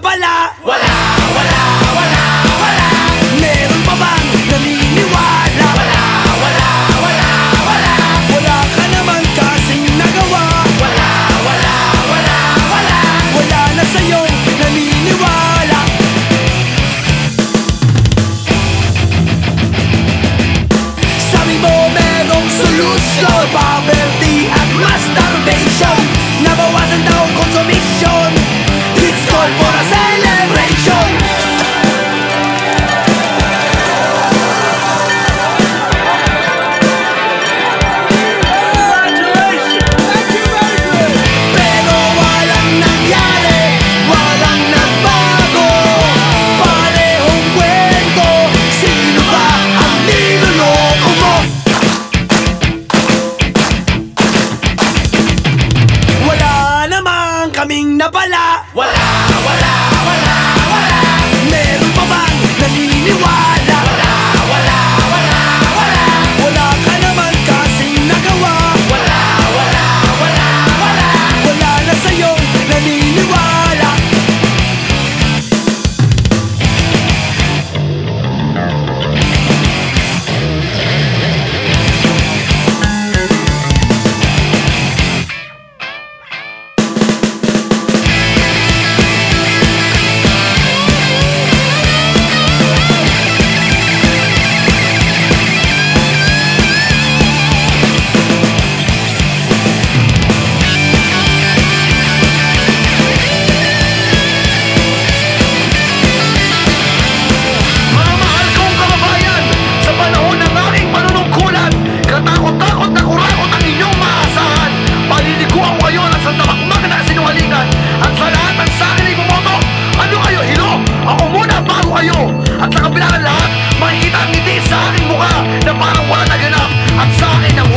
pala! Wala! kaming napala Wala, wala sa lahat ng sa akin ay bumoto. Ano kayo, hilo? Ako muna bago kayo. At sa kabila ng lahat, makikita ang ngiti sa aking mukha na parang wala naganap. At sa akin ang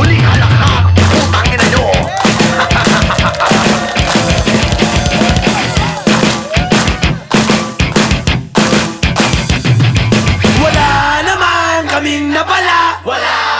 Wala naman kaming napala Wala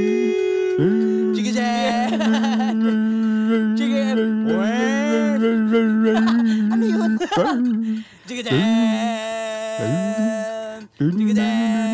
Jigga down. Jigga down.